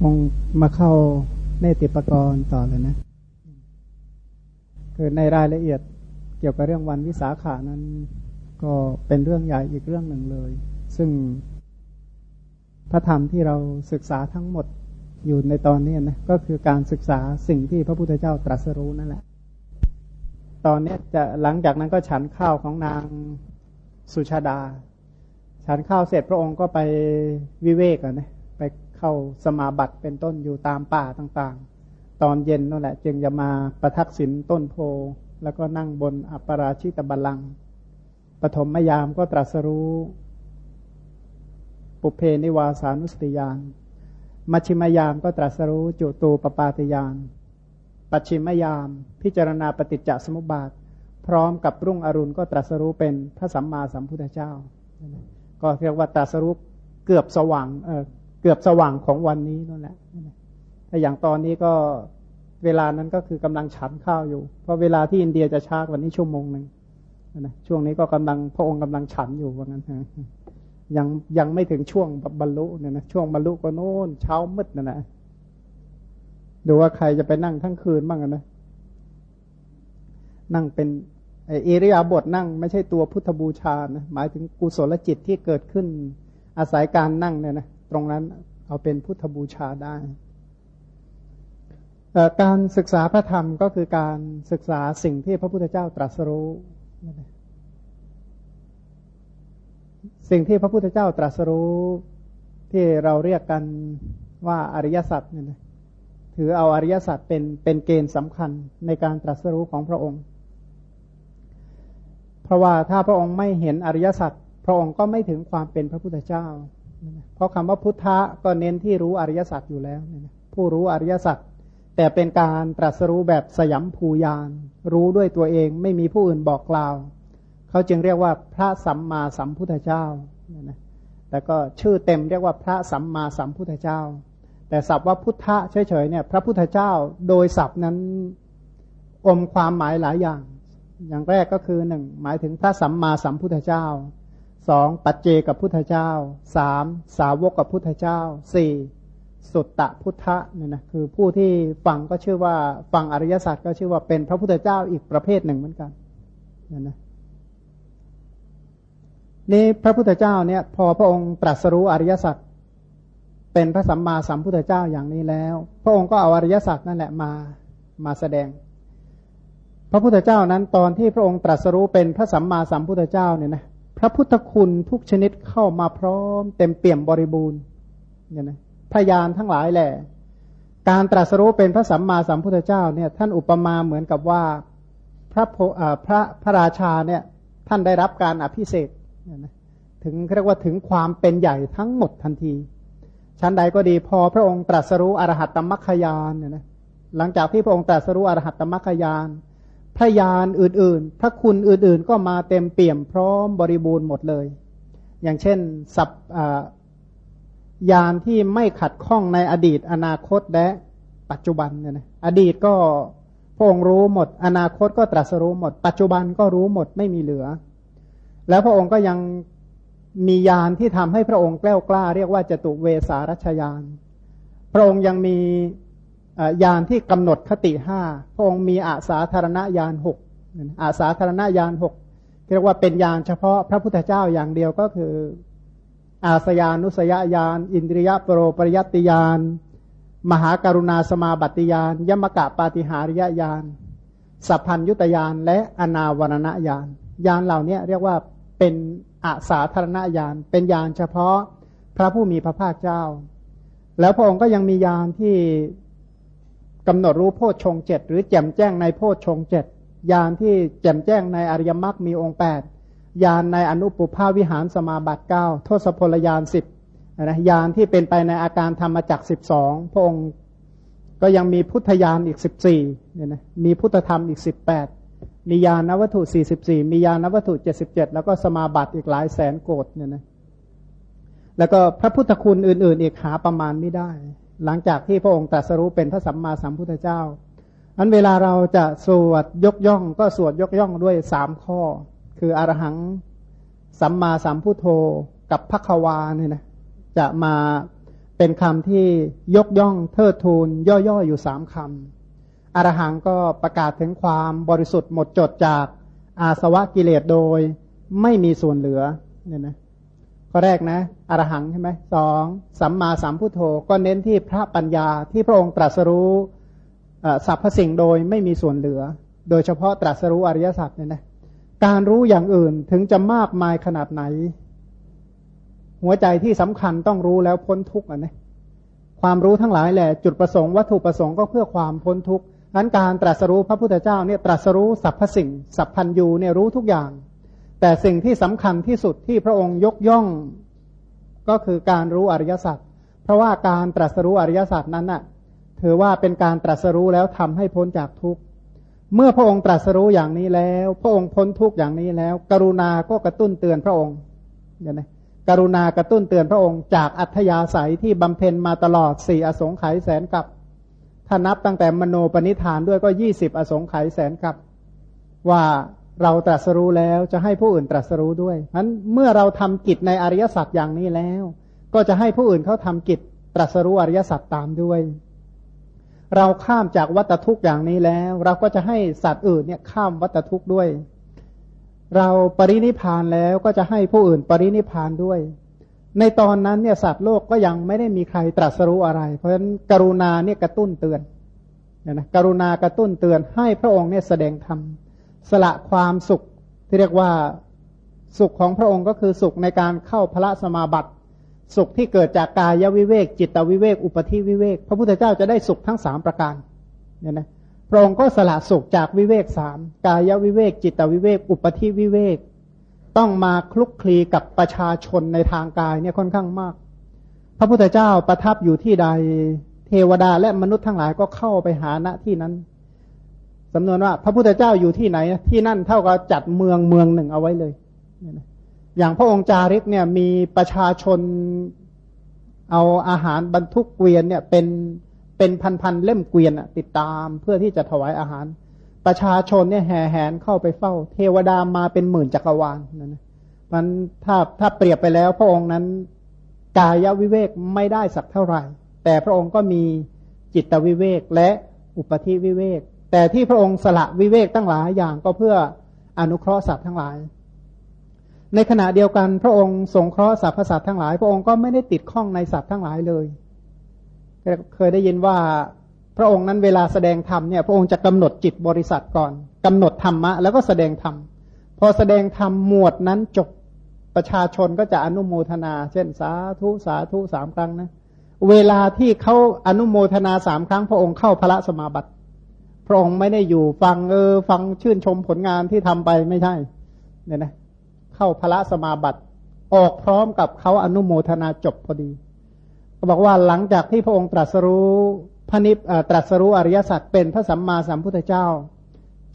คงมาเข้าเนติปกรณ์ต่อเลยนะ คือในรายละเอียดเกี่ยวกับเรื่องวันวิสาขานั้น ก็เป็นเรื่องใหญ่อีกเรื่องหนึ่งเลย ซึ่งพระธรรมที่เราศึกษาทั้งหมดอยู่ในตอนนี้นะก็คือการศึกษาสิ่งที่พระพุทธเจ้าตรัสรู้นั่นแหละ ตอนนี้จะหลังจากนั้นก็ฉันข้าวของนางสุชาดา ฉันข้าวเสร็จพระองค์ก็ไปวิเวกอะนะ เข้าสมาบัติเป็นต้นอยู่ตามป่าต่างๆ ตอนเย็นนั่นแหละ จึงจะมาประทักษิณต้นโพ แล้วก็นั่งบนอัปราชิตบัลลังก์ปฐมยามก็ตรัสรู้ ปุเพนิวาสานุสติยานมัชิมยามก็ตรัสรู้จุตูปปาติยาน ปัจฉิมยาม พิจารณาปฏิจจสมุปบาท พร้อมกับรุ่งอรุณก็ตรัสรู้เป็นพระสัมมาสัมพุทธเจ้า ก็เรียกว่าตรัสรู้เกือบสว่างเออ กือบสว่างของวันนี้นั่นแหละถ้าอย่างตอนนี้ก็เวลานั้นก็คือกำลังฉันข้าวอยู่ เพราะเวลาที่อินเดียจะช้ากว่านี้ชั่วโมงหนึ่งนะช่วงนี้ก็กำลังพระองค์กำลังฉันอยู่ว่างั้นยังยังไม่ถึงช่วงบรรลุเนี่ยนะช่วงบรรลุก็โน่นเช้ามืดนะนะดูว่าใครจะไปนั่งทั้งคืนบ้างนะนั่งเป็นไอเอริยาบทนั่ง ไม่ใช่ตัวพุทธบูชานะหมายถึงกุศลจิตที่เกิดขึ้นอาศัยการนั่งเนี่ยนะ ตรงนั้นเอาเป็นพุทธบูชาได้ การศึกษาพระธรรมก็คือการศึกษาสิ่งที่พระพุทธเจ้าตรัสรู้ สิ่งที่พระพุทธเจ้าตรัสรู้ที่เราเรียกกันว่าอริยสัจเนี่ยนะถือเอาอริยสัจเป็นเป็นเกณฑ์สำคัญในการตรัสรู้ของพระองค์ เพราะว่าถ้าพระองค์ไม่เห็นอริยสัจพระองค์ก็ไม่ถึงความเป็นพระพุทธเจ้า เพราะคำว่าพุทธะก็เน้นที่รู้อริยสัจอยู่แล้วผู้รู้อริยสัจแต่เป็นการตรัสรู้แบบสยามภูยานรู้ด้วยตัวเองไม่มีผู้อื่นบอกกล่าว เขาจึงเรียกว่าพระสัมมาสัมพุทธเจ้านะแต่ก็ชื่อเต็มเรียกว่าพระสัมมาสัมพุทธเจ้า แต่ศัพท์ว่าพุทธะเฉยๆเนี่ย พระพุทธเจ้าโดยศัพท์นั้นอมความหมายหลายอย่าง อย่างแรกก็คือหนึ่งหมายถึงพระสัมมาสัมพุทธเจ้า สองปัจเจกับพุทธเจ้าสามสาวกกับพุทธเจ้าสี่สุตตะพุทธะเนี่ยนะคือผู้ที่ฟังก็ชื่อว่าฟังอริยสัจก็ชื่อว่าเป็นพระพุทธเจ้าอีกประเภทหนึ่งเหมือนกันเนี่ยนะนี่พระพุทธเจ้าเนี่ย พอพระองค์ตรัสรู้อริยสัจเป็นพระสัมมาสัมพุทธเจ้าอย่างนี้แล้ว พระองค์ก็เอาอริยสัจนั่นแหละมามาแสดง พระพุทธเจ้านั้นตอนที่พระองค์ตรัสรู้เป็นพระสัมมาสัมพุทธเจ้าเนี่ยนะ พระพุทธคุณทุกชนิดเข้ามาพร้อม เต็มเปี่ยมบริบูรณ์เนี่ยนะพยานทั้งหลายแหละ การตรัสรู้เป็นพระสัมมาสัมพุทธเจ้าเนี่ยท่านอุปมาเหมือนกับว่าพระพระพระราชาเนี่ยท่านได้รับการอภิเศกถึงเรียกว่าถึงความเป็นใหญ่ทั้งหมดทันที ชั้นใดก็ดีพอพระองค์ตรัสรู้อรหัตตมัคคยานเนี่ยนะหลังจากที่พระองค์ตรัสรู้อรหัตตมัคคยาน พระยานอื่นๆ พระคุณอื่นๆ ก็มาเต็มเปี่ยมพร้อมบริบูรณ์หมดเลย อย่างเช่นสับยานที่ไม่ขัดข้องในอดีต อนาคตและปัจจุบันเนี่ยนะอดีตก็พระองค์รู้หมด อนาคตก็ตรัสรู้หมด ปัจจุบันก็รู้หมดไม่มีเหลือ แล้วพระองค์ก็ยังมียานที่ทำให้พระองค์แกล้วกล้า เรียกว่าจตุเวสารัชยาน พระองค์ยังมี ยานที่กำหนดคติห้าพระองค์มีอาสาธารณญาณหกอาสาธารณญาณหกเรียกว่าเป็นยานเฉพาะพระพุทธเจ้าอย่างเดียวก็คือ อาสยานุสยญาณอินทรียปรปริยติยานมหาการุณาสมาบัติยานยมกะปาติหาริยญาณสัพพัญยุตยานและอนาวรณญาณยานเหล่านี้เรียกว่าเป็นอาสาธารณญาณเป็นญาณเฉพาะพระผู้มีพระภาคเจ้า แล้วพระองค์ก็ยังมีญาณที่ กำหนดรู้โพชฌงเจ็ดหรือแจ่มแจ้งในโพชฌงเจ็ดญาณที่แจ่มแจ้งในอริยมรรคมีองค์แปดญาณในอนุปุภาวิหารสมาบัติเก้าโทศพลญาณสิบนะญาณที่เป็นไปในอาการธรรมจักสิบสองพระองค์ก็ยังมีพุทธญาณอีกสิบสี่เนี่ยนะมีพุทธธรรมอีกสิบแปดมียานวัตถุ44มียานวัตถุ77แล้วก็สมาบัติอีกหลายแสนโกดเนี่ยนะแล้วก็พระพุทธคุณอื่น ๆ อีกหาประมาณไม่ได้ หลังจากที่พระองค์ตรัสรู้เป็นพระสัมมาสัมพุทธเจ้าอันเวลาเราจะสวดยกย่อง ก็สวดยกย่องด้วยสามข้อ คืออรหังสัมมาสัมพุทโธกับพักวาเนี่ยนะจะมาเป็นคำที่ยกย่องเทิดทูนย่อๆอยู่สามคำอรหังก็ประกาศถึงความบริสุทธิ์หมดจดจากอาสวะกิเลสโดยไม่มีส่วนเหลือเนี่ยนะ ข้อแรกนะอรหังใช่ไหมสองสัมมาสัมพุทโธก็เน้นที่พระปัญญาที่พระองค์ตรัสรู้สรรพสิ่งโดยไม่มีส่วนเหลือ โดยเฉพาะตรัสรู้อริยสัจเนี่ยนะการรู้อย่างอื่นถึงจะมากมายขนาดไหน หัวใจที่สำคัญต้องรู้แล้วพ้นทุกข์นะความรู้ทั้งหลายแหละจุดประสงค์วัตถุประสงค์ก็เพื่อความพ้นทุกข์นั้นการตรัสรู้พระพุทธเจ้าเนี่ยตรัสรู้สรรพสิ่งสัพพัญยูเนี่ยรู้ทุกอย่าง แต่สิ่งที่สำคัญที่สุดที่พระองค์ยกย่องก็คือการรู้อริยสัจเพราะว่าการตรัสรู้อริยสัจนั้นน่ะ ถือว่าเป็นการตรัสรู้แล้วทำให้พ้นจากทุกข์เมื่อพระองค์ตรัสรู้อย่างนี้แล้ว พระองค์พ้นทุกข์อย่างนี้แล้ว กรุณาก็กระตุ้นเตือนพระองค์เห็นไหมกรุณากระตุ้นเตือนพระองค์จากอัธยาศัยที่บำเพ็ญมาตลอดสี่อสงไขยแสนกับถ้านับตั้งแต่มโนปณิธานด้วยก็ยี่สิบอสงไขยแสนกับว่า เราตรัสรู้แล้วจะให้ผู้อื่นตรัสรู้ด้วยเพราะเมื่อเราทำกิจในอริยสัจอย่างนี้แล้ว ก็จะให้ผู้อื่นเขาทำกิจตรัสรู้อริยสัจตามด้วย เราข้ามจากวัตทุกข์อย่างนี้แล้ว เราก็จะให้สัตว์อื่นเนี่ยข้ามวัตทุกข์ด้วย เราปรินิพานแล้วก็จะให้ผู้อื่นปรินิพานด้วย ในตอนนั้นเนี่ยสัตว์โลกก็ยังไม่ได้มีใครตรัสรู้อะไร เพราะฉะนั้นกรุณาเนี่ยกระตุ้นเตือนนะกรุณากระตุ้นเตือนให้พระองค์เนี่ยแสดงธรรม สละความสุขที่เรียกว่าสุขของพระองค์ก็คือสุขในการเข้าพระสมาบัติ สุขที่เกิดจากกายวิเวก จิตวิเวก อุปธิวิเวก พระพุทธเจ้าจะได้สุขทั้งสามประการเนี่ยนะพระองค์ก็สละสุขจากวิเวกสามกายวิเวก จิตวิเวก อุปธิวิเวก ต้องมาคลุกคลีกับประชาชนในทางกายเนี่ยค่อนข้างมาก พระพุทธเจ้าประทับอยู่ที่ใดเทวดาและมนุษย์ทั้งหลายก็เข้าไปหาณที่นั้น สำนวนว่า พระพุทธเจ้าอยู่ที่ไหน ที่นั่นเท่ากับจัดเมืองเมืองหนึ่งเอาไว้เลยอย่างพระองค์จาริกเนี่ยมีประชาชนเอาอาหารบรรทุกเกวียนเนี่ยเป็นเป็นพันๆเล่มเกวียนติดตามเพื่อที่จะถวายอาหาร ประชาชนเนี่ยแห่แหนเข้าไปเฝ้า เทวดามาเป็นหมื่นจักรวาลนั่นนะมันถ้าถ้าเปรียบไปแล้ว พระองค์นั้นกายวิเวกไม่ได้สักเท่าไหร่ แต่พระองค์ก็มีจิตวิเวกและอุปธิวิเวก แต่ที่พระองค์สละวิเวกตั้งหลายอย่างก็เพื่ออนุเคราะห์สัตว์ทั้งหลาย ในขณะเดียวกันพระองค์สงเคราะห์สรรพสัตว์ทั้งหลาย พระองค์ก็ไม่ได้ติดข้องในสัตว์ทั้งหลายเลย เคยได้ยินว่าพระองค์นั้นเวลาแสดงธรรมเนี่ยพระองค์จะกำหนดจิตบริษัทก่อนกำหนดธรรมะแล้วก็แสดงธรรมพอแสดงธรรมหมวดนั้นจบประชาชนก็จะอนุโมทนา เช่นสาธุสาธุสามครั้งนะ เวลาที่เขาอนุโมทนาสามครั้ง พระองค์เข้าพระสมาบัติ พระองค์ไม่ได้อยู่ฟังเออฟังชื่นชมผลงานที่ทำไปไม่ใช่ เนี่ยนะ เข้าพระสมาบัติ ออกพร้อมกับเขาอนุโมทนาจบพอดีก็บอกว่าหลังจากที่พระองค์ตรัสรู้พระนิพตรัสรู้อริยสัจเป็นพระสัมมาสัมพุทธเจ้า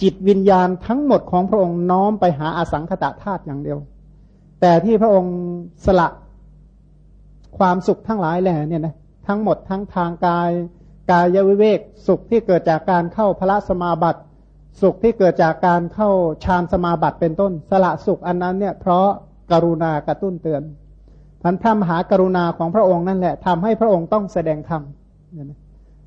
จิตวิญญาณทั้งหมดของพระองค์น้อมไปหาอาสังขตะธาตุอย่างเดียว แต่ที่พระองค์สละความสุขทั้งหลายแหล่เนี่ยนะทั้งหมดทั้งทางกาย กายวิเวกสุขที่เกิดจากการเข้าพระสมาบัติ สุขที่เกิดจากการเข้าฌานสมาบัติเป็นต้น สละสุขอันนั้นเนี่ยเพราะกรุณากระตุ้นเตือนพันพระมหากรุณาของพระองค์นั่นแหละทำให้พระองค์ต้องแสดงธรรม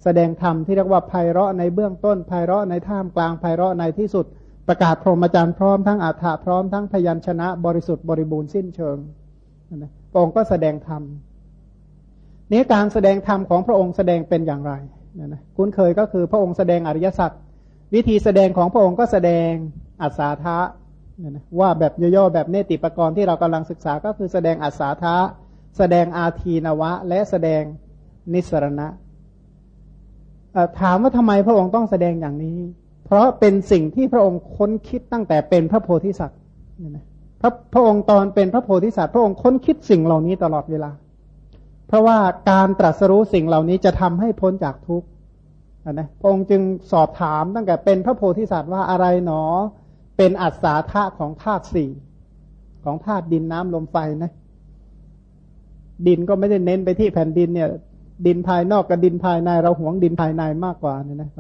แสดงธรรมที่เรียกว่าไพเราะในเบื้องต้นไพเราะในท่ามกลางไพเราะในที่สุด ประกาศพรหมจรรย์พร้อมทั้งอัฏฐะพร้อมทั้งพยัญชนะบริสุทธิ์บริบูรณ์สิ้นเชิงพระองค์ก็แสดงธรรม นี้การแสดงธรรมของพระองค์แสดงเป็นอย่างไรนะคุ้นเคยก็คือพระองค์แสดงอริยสัจวิธีแสดงของพระองค์ก็แสดงอัศาธะว่าแบบย่อๆแบบเนติปกรณ์ที่เรากำลังศึกษาก็คือแสดงอัศาธะแสดงอาทีนวะ และแสดงนิสรณะถามว่าทำไมพระองค์ต้องแสดงอย่างนี้ เพราะเป็นสิ่งที่พระองค์ค้นคิดตั้งแต่เป็นพระโพธิสัตว์พระพระองค์ตอนเป็นพระโพธิสัตว์ พระองค์ค้นคิดสิ่งเหล่านี้ตลอดเวลา เพราะว่าการตรัสรู้สิ่งเหล่านี้จะทำให้พ้นจากทุกข์นะพระองค์จึงสอบถามตั้งแต่เป็นพระโพธิสัตว์ว่าอะไรหนอ เป็นอัศาธาของธาตุสี่ของธาตุดินน้ำลมไฟนะ ดินก็ไม่ได้เน้นไปที่แผ่นดินเนี่ย ดินภายนอกกับดินภายในเราหวงดินภายในมากกว่าเนี่ยนะ